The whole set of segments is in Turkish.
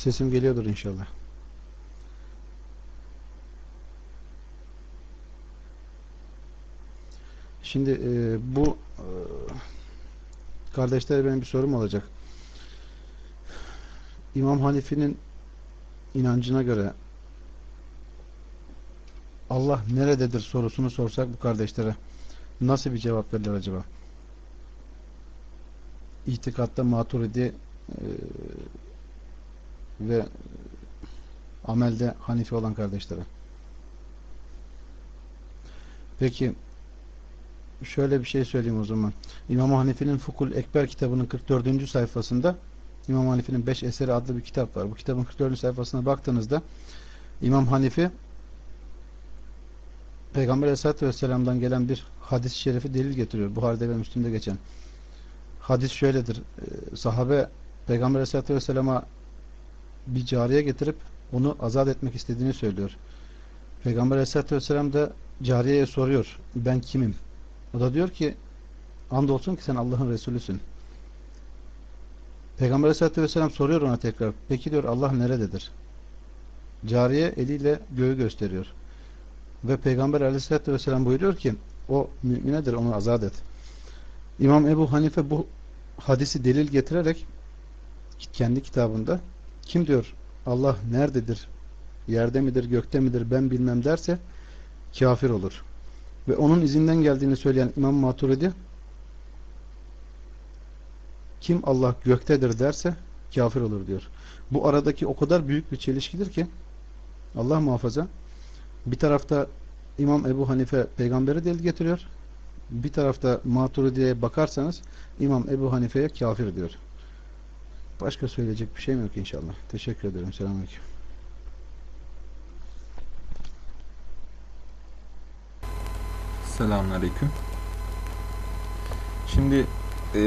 Sesim geliyordur inşallah. Şimdi e, bu e, kardeşler benim bir sorum olacak. İmam Hanifi'nin inancına göre Allah nerededir sorusunu sorsak bu kardeşlere nasıl bir cevap verirler acaba? İtikatta maturidi e, ve amelde Hanifi olan kardeşlere. Peki şöyle bir şey söyleyeyim o zaman. İmam Hanifi'nin Fukul Ekber kitabının 44. sayfasında İmam Hanifi'nin 5 eseri adlı bir kitap var. Bu kitabın 44. sayfasına baktığınızda İmam Hanifi Peygamber Aleyhisselatü Vesselam'dan gelen bir hadis-i şerifi delil getiriyor. Buhari'de ve Müslim'de geçen. Hadis şöyledir. Ee, sahabe Peygamber Aleyhisselatü Vesselam'a bir cariye getirip onu azat etmek istediğini söylüyor. Peygamber Aleyhisselatü Vesselam da cariyeye soruyor. Ben kimim? O da diyor ki andolsun ki sen Allah'ın Resulüsün. Peygamber Aleyhisselatü Vesselam soruyor ona tekrar. Peki diyor Allah nerededir? Cariye eliyle göğü gösteriyor. Ve Peygamber Aleyhisselatü Vesselam buyuruyor ki o müminedir onu azat et. İmam Ebu Hanife bu hadisi delil getirerek kendi kitabında kim diyor Allah nerededir? Yerde midir, gökte midir ben bilmem derse kafir olur. Ve onun izinden geldiğini söyleyen İmam Maturidi kim Allah göktedir derse kafir olur diyor. Bu aradaki o kadar büyük bir çelişkidir ki Allah muhafaza bir tarafta İmam Ebu Hanife peygamberi delil getiriyor. Bir tarafta Maturidi'ye bakarsanız İmam Ebu Hanife'ye kafir diyor. Başka söyleyecek bir şeyim yok inşallah. Teşekkür ederim. Selamünaleyküm. Selamünaleyküm. Şimdi e,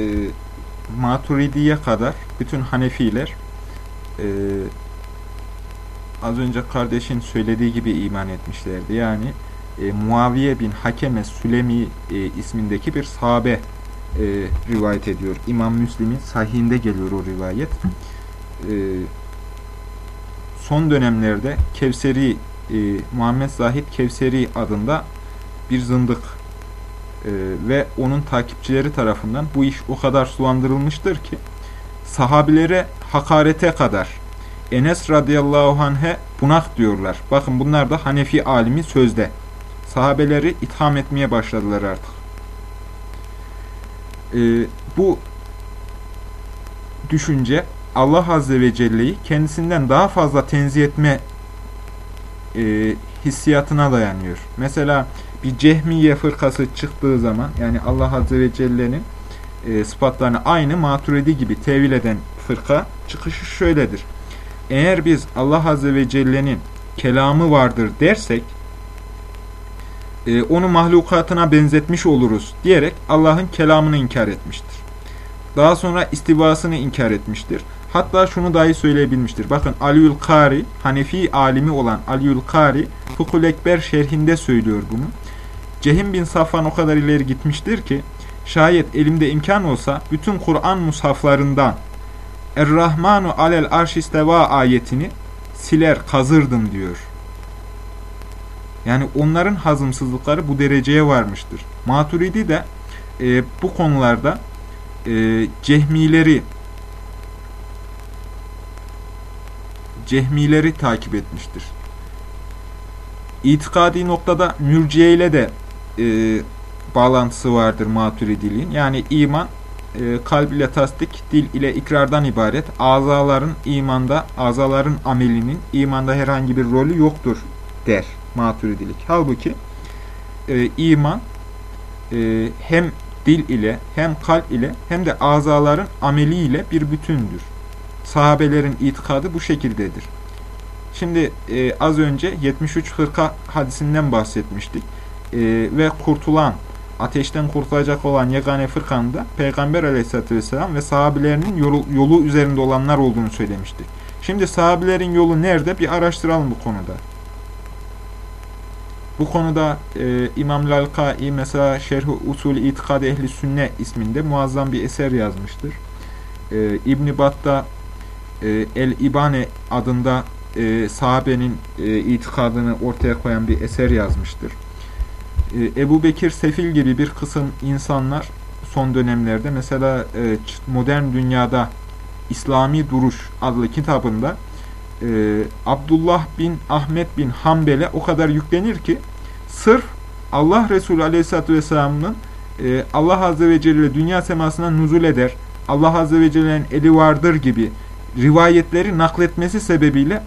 Maturidi'ye kadar bütün Hanefiler e, az önce kardeşin söylediği gibi iman etmişlerdi. Yani e, Muaviye bin Hakeme Sülemi e, ismindeki bir sahabe e, rivayet ediyor. İmam Müslim'in sahihinde geliyor o rivayet. E, son dönemlerde Kevseri e, Muhammed Zahid Kevseri adında bir zındık e, ve onun takipçileri tarafından bu iş o kadar sulandırılmıştır ki sahabilere hakarete kadar Enes radıyallahu anh'e bunak diyorlar. Bakın bunlar da Hanefi alimi sözde. Sahabeleri itham etmeye başladılar artık. E, bu düşünce Allah Azze ve Celle'yi kendisinden daha fazla tenzih etme e, hissiyatına dayanıyor. Mesela bir Cehmiye fırkası çıktığı zaman yani Allah Azze ve Celle'nin e, sıfatlarını aynı Maturidi gibi tevil eden fırka çıkışı şöyledir. Eğer biz Allah Azze ve Celle'nin kelamı vardır dersek e, onu mahlukatına benzetmiş oluruz diyerek Allah'ın kelamını inkar etmiştir. Daha sonra istivasını inkar etmiştir. Hatta şunu dahi söyleyebilmiştir. Bakın Aliül Kari, Hanefi alimi olan Aliül Kari, Fukul Ekber şerhinde söylüyor bunu. Cehim bin Safvan o kadar ileri gitmiştir ki, şayet elimde imkan olsa bütün Kur'an mushaflarından Er-Rahmanu alel arşisteva ayetini siler, kazırdım diyor. Yani onların hazımsızlıkları bu dereceye varmıştır. Maturidi de e, bu konularda e, cehmileri cehmileri takip etmiştir. İtikadi noktada mürciye ile de e, bağlantısı vardır maturidiliğin. Yani iman e, kalb ile tasdik, dil ile ikrardan ibaret. Azaların imanda, azaların amelinin imanda herhangi bir rolü yoktur der maturidilik. Halbuki e, iman e, hem dil ile hem kalp ile hem de azaların ameli ile bir bütündür. Sahabelerin itikadı bu şekildedir. Şimdi e, az önce 73 hırka hadisinden bahsetmiştik. E, ve kurtulan, ateşten kurtulacak olan yegane fırkanın da Peygamber aleyhissalatü vesselam ve sahabelerinin yolu, yolu üzerinde olanlar olduğunu söylemiştik. Şimdi sahabelerin yolu nerede? Bir araştıralım bu konuda. Bu konuda e, İmam Lalkai mesela Şerh-i Usul İtikad Ehli Sünne isminde muazzam bir eser yazmıştır. E, İbn-i Bat'ta e, El-İbane adında e, sahabenin e, itikadını ortaya koyan bir eser yazmıştır. E, Ebu Bekir Sefil gibi bir kısım insanlar son dönemlerde mesela e, modern dünyada İslami Duruş adlı kitabında e, Abdullah bin Ahmet bin Hanbel'e o kadar yüklenir ki sırf Allah Resulü Aleyhisselatü Vesselam'ın e, Allah Azze ve Celle dünya semasına nuzul eder, Allah Azze ve Celle'nin eli vardır gibi rivayetleri nakletmesi sebebiyle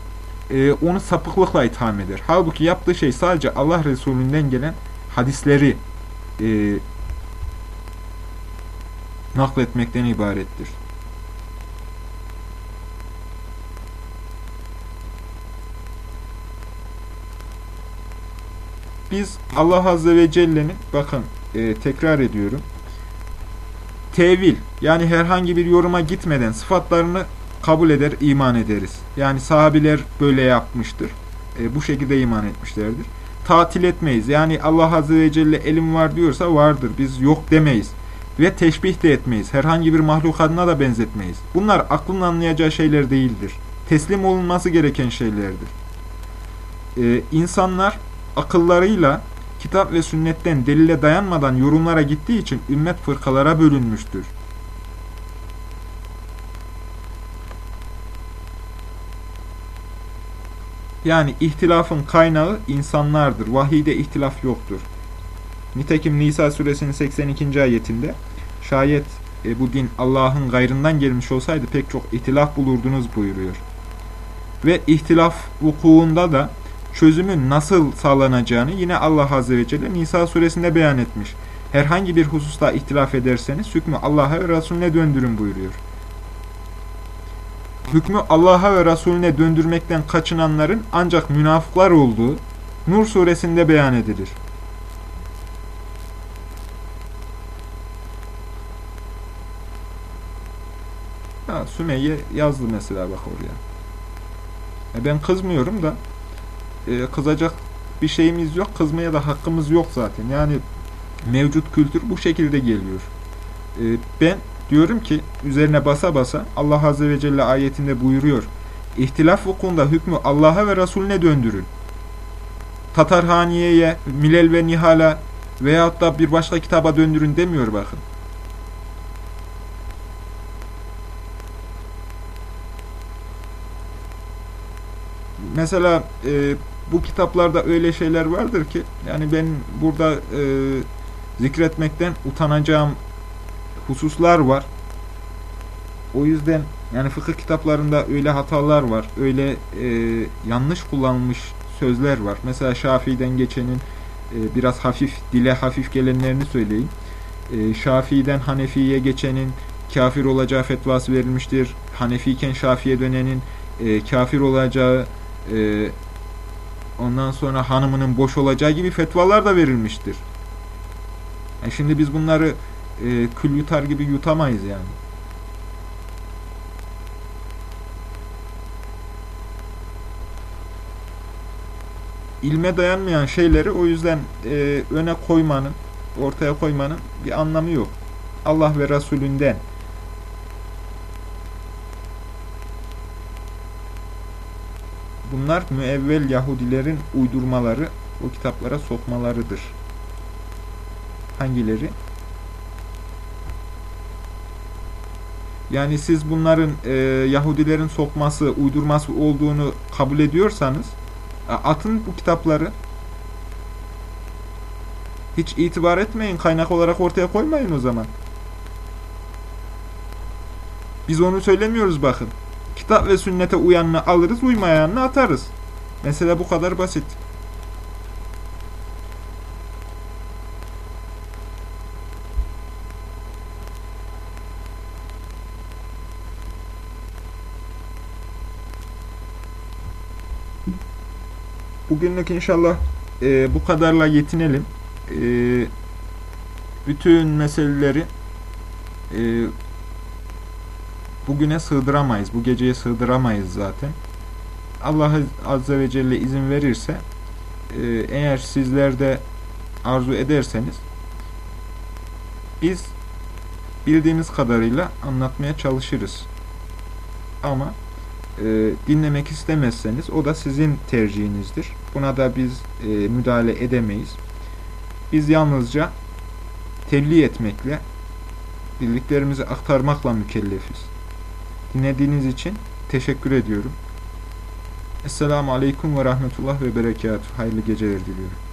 e, onu sapıklıkla itham eder. Halbuki yaptığı şey sadece Allah Resulü'nden gelen hadisleri e, nakletmekten ibarettir. Biz Allah Azze ve Celle'nin, bakın e, tekrar ediyorum, tevil yani herhangi bir yoruma gitmeden sıfatlarını kabul eder, iman ederiz. Yani sahabiler böyle yapmıştır. E, bu şekilde iman etmişlerdir. Tatil etmeyiz. Yani Allah Azze ve Celle elim var diyorsa vardır. Biz yok demeyiz. Ve teşbih de etmeyiz. Herhangi bir mahluk adına da benzetmeyiz. Bunlar aklın anlayacağı şeyler değildir. Teslim olunması gereken şeylerdir. Ee, insanlar akıllarıyla kitap ve sünnetten delile dayanmadan yorumlara gittiği için ümmet fırkalara bölünmüştür. Yani ihtilafın kaynağı insanlardır. Vahide ihtilaf yoktur. Nitekim Nisa suresinin 82. ayetinde şayet e, bu din Allah'ın gayrından gelmiş olsaydı pek çok ihtilaf bulurdunuz buyuruyor. Ve ihtilaf vukuunda da çözümün nasıl sağlanacağını yine Allah Azze ve Celle Nisa suresinde beyan etmiş. Herhangi bir hususta ihtilaf ederseniz hükmü Allah'a ve Resulüne döndürün buyuruyor. Hükmü Allah'a ve Resulüne döndürmekten kaçınanların ancak münafıklar olduğu Nur suresinde beyan edilir. Ha, Sümeyye yazdı mesela bak oraya. E ben kızmıyorum da e, kızacak bir şeyimiz yok. Kızmaya da hakkımız yok zaten. Yani mevcut kültür bu şekilde geliyor. E, ben diyorum ki üzerine basa basa Allah Azze ve Celle ayetinde buyuruyor. İhtilaf vukunda hükmü Allah'a ve Resulüne döndürün. Tatarhaniye'ye, Milel ve Nihal'a veyahut da bir başka kitaba döndürün demiyor bakın. Mesela e, bu kitaplarda öyle şeyler vardır ki yani ben burada e, zikretmekten utanacağım hususlar var. O yüzden yani fıkıh kitaplarında öyle hatalar var, öyle e, yanlış kullanılmış sözler var. Mesela Şafii'den geçenin e, biraz hafif, dile hafif gelenlerini söyleyeyim. E, Şafii'den Hanefi'ye geçenin kafir olacağı fetvası verilmiştir. Hanefiyken Şafi'ye dönenin e, kafir olacağı e, ondan sonra hanımının boş olacağı gibi fetvalar da verilmiştir. Yani şimdi biz bunları e, kül yutar gibi yutamayız yani. İlme dayanmayan şeyleri o yüzden e, öne koymanın, ortaya koymanın bir anlamı yok. Allah ve Resulünden Bunlar müevvel Yahudilerin uydurmaları, o kitaplara sokmalarıdır. Hangileri? Yani siz bunların e, Yahudilerin sokması, uydurması olduğunu kabul ediyorsanız atın bu kitapları. Hiç itibar etmeyin, kaynak olarak ortaya koymayın o zaman. Biz onu söylemiyoruz bakın. Kitap ve sünnete uyanını alırız, uymayanını atarız. Mesela bu kadar basit. Bugünlük inşallah e, bu kadarla yetinelim. E, bütün meseleleri e, bugüne sığdıramayız. Bu geceye sığdıramayız zaten. Allah Azze ve Celle izin verirse e, eğer sizler de arzu ederseniz biz bildiğimiz kadarıyla anlatmaya çalışırız. Ama e, dinlemek istemezseniz o da sizin tercihinizdir. Buna da biz e, müdahale edemeyiz. Biz yalnızca tebliğ etmekle, bildiklerimizi aktarmakla mükellefiz. Dinlediğiniz için teşekkür ediyorum. Esselamu Aleyküm ve Rahmetullah ve Berekatuhu. Hayırlı geceler diliyorum.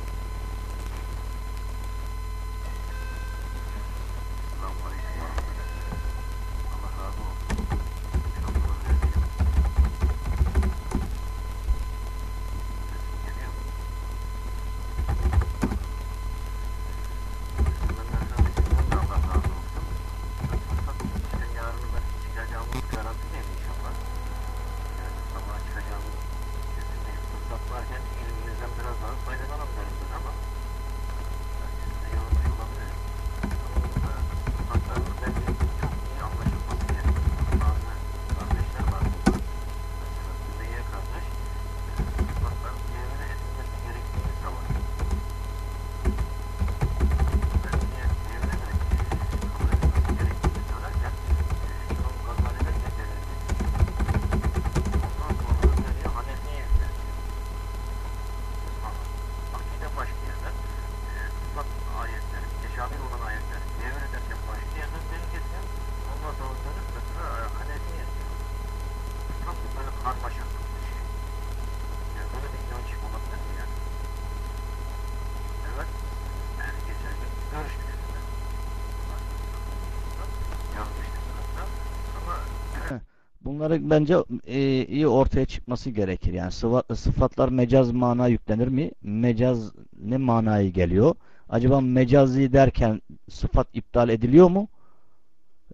Bunları bence e, iyi ortaya çıkması gerekir. Yani sıva- sıfatlar mecaz mana yüklenir mi? Mecaz ne manayı geliyor? Acaba mecazi derken sıfat iptal ediliyor mu?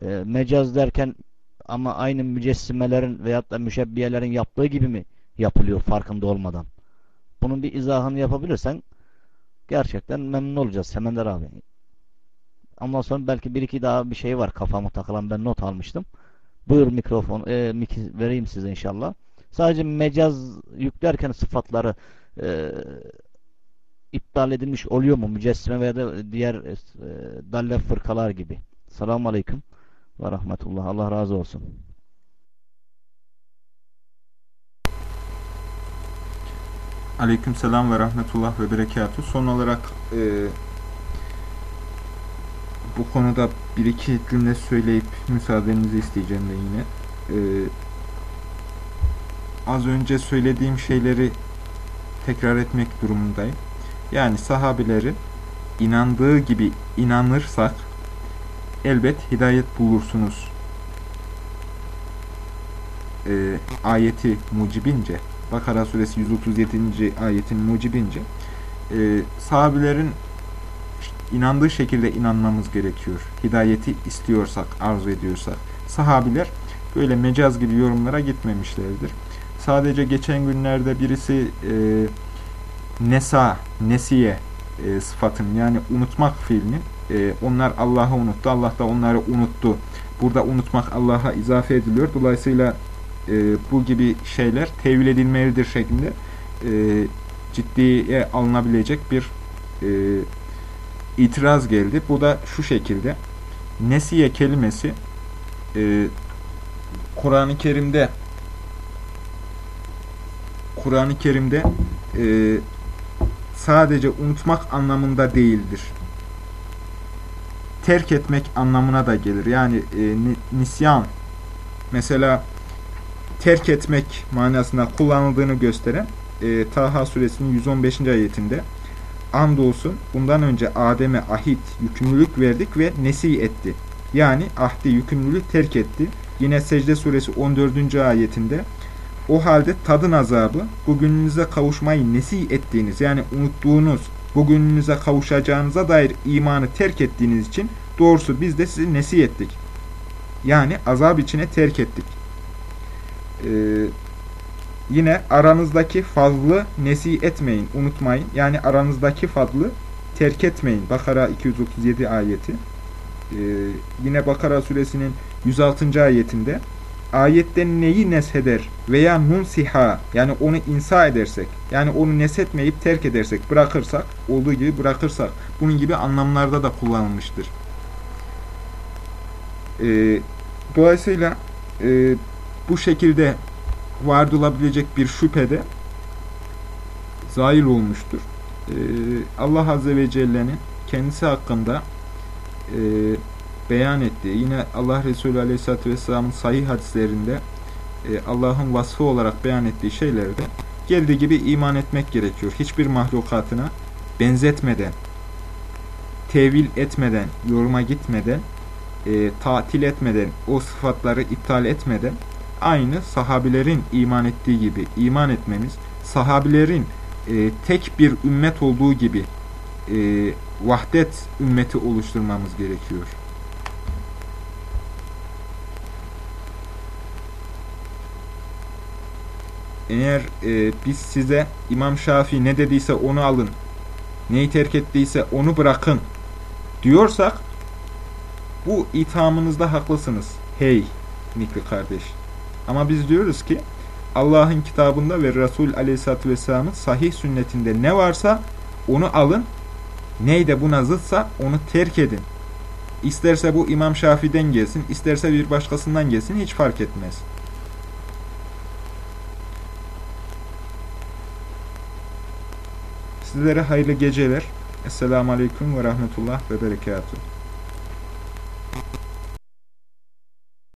E, mecaz derken ama aynı mücessimelerin veyahut da müşebbiyelerin yaptığı gibi mi yapılıyor farkında olmadan? Bunun bir izahını yapabilirsen gerçekten memnun olacağız Semender abi. Ondan sonra belki bir iki daha bir şey var kafamı takılan ben not almıştım. Buyur mikrofon, e, miki vereyim size inşallah. Sadece mecaz yüklerken sıfatları e, iptal edilmiş oluyor mu? Mücessime veya da diğer e, dalle fırkalar gibi. Selamun Aleyküm ve Rahmetullah. Allah razı olsun. Aleyküm selam ve rahmetullah ve berekatuhu. Son olarak e, bu konuda bir iki cümle söyleyip müsaadenizi isteyeceğim de yine. E, az önce söylediğim şeyleri tekrar etmek durumundayım. Yani sahabilerin inandığı gibi inanırsak elbet hidayet bulursunuz. E, ayeti mucibince Bakara suresi 137. ayetin mucibince e, sahabilerin inandığı şekilde inanmamız gerekiyor. Hidayeti istiyorsak, arzu ediyorsak. Sahabiler böyle mecaz gibi yorumlara gitmemişlerdir. Sadece geçen günlerde birisi e, nesa, nesiye e, sıfatının yani unutmak fiilinin e, onlar Allah'ı unuttu, Allah da onları unuttu. Burada unutmak Allah'a izafe ediliyor. Dolayısıyla e, bu gibi şeyler tevil edilmelidir şeklinde e, ciddiye alınabilecek bir e, itiraz geldi. Bu da şu şekilde. Nesiye kelimesi e, Kur'an-ı Kerim'de Kur'an-ı Kerim'de e, sadece unutmak anlamında değildir. Terk etmek anlamına da gelir. Yani e, nisyan mesela terk etmek manasında kullanıldığını gösteren e, Taha suresinin 115. ayetinde andolsun bundan önce Adem'e ahit, yükümlülük verdik ve nesih etti. Yani ahdi, yükümlülük terk etti. Yine Secde suresi 14. ayetinde o halde tadın azabı bugününüze kavuşmayı nesih ettiğiniz yani unuttuğunuz bugününüze kavuşacağınıza dair imanı terk ettiğiniz için doğrusu biz de sizi nesih ettik. Yani azap içine terk ettik. Ee, yine aranızdaki fazlı nesih etmeyin, unutmayın. Yani aranızdaki fazlı terk etmeyin. Bakara 237 ayeti. Ee, yine Bakara suresinin 106. ayetinde ayetten neyi nesheder veya nunsiha yani onu insa edersek yani onu neshetmeyip terk edersek bırakırsak olduğu gibi bırakırsak bunun gibi anlamlarda da kullanılmıştır. Ee, dolayısıyla e, bu şekilde vardolabilecek bir şüphede zail olmuştur. Ee, Allah Azze ve Celle'nin kendisi hakkında e, beyan ettiği, yine Allah Resulü Aleyhisselatü Vesselam'ın sahih hadislerinde e, Allah'ın vasfı olarak beyan ettiği şeylerde geldiği gibi iman etmek gerekiyor. Hiçbir mahlukatına benzetmeden, tevil etmeden, yoruma gitmeden, e, tatil etmeden, o sıfatları iptal etmeden aynı sahabilerin iman ettiği gibi iman etmemiz, sahabilerin e, tek bir ümmet olduğu gibi e, vahdet ümmeti oluşturmamız gerekiyor. Eğer e, biz size İmam Şafii ne dediyse onu alın, neyi terk ettiyse onu bırakın diyorsak bu ithamınızda haklısınız. Hey Mikri kardeş. Ama biz diyoruz ki Allah'ın kitabında ve Resul Aleyhisselatü Vesselam'ın sahih sünnetinde ne varsa onu alın. Neyde buna zıtsa onu terk edin. İsterse bu İmam Şafii'den gelsin, isterse bir başkasından gelsin hiç fark etmez. Sizlere hayırlı geceler. Esselamu Aleyküm ve Rahmetullah ve Berekatuhu.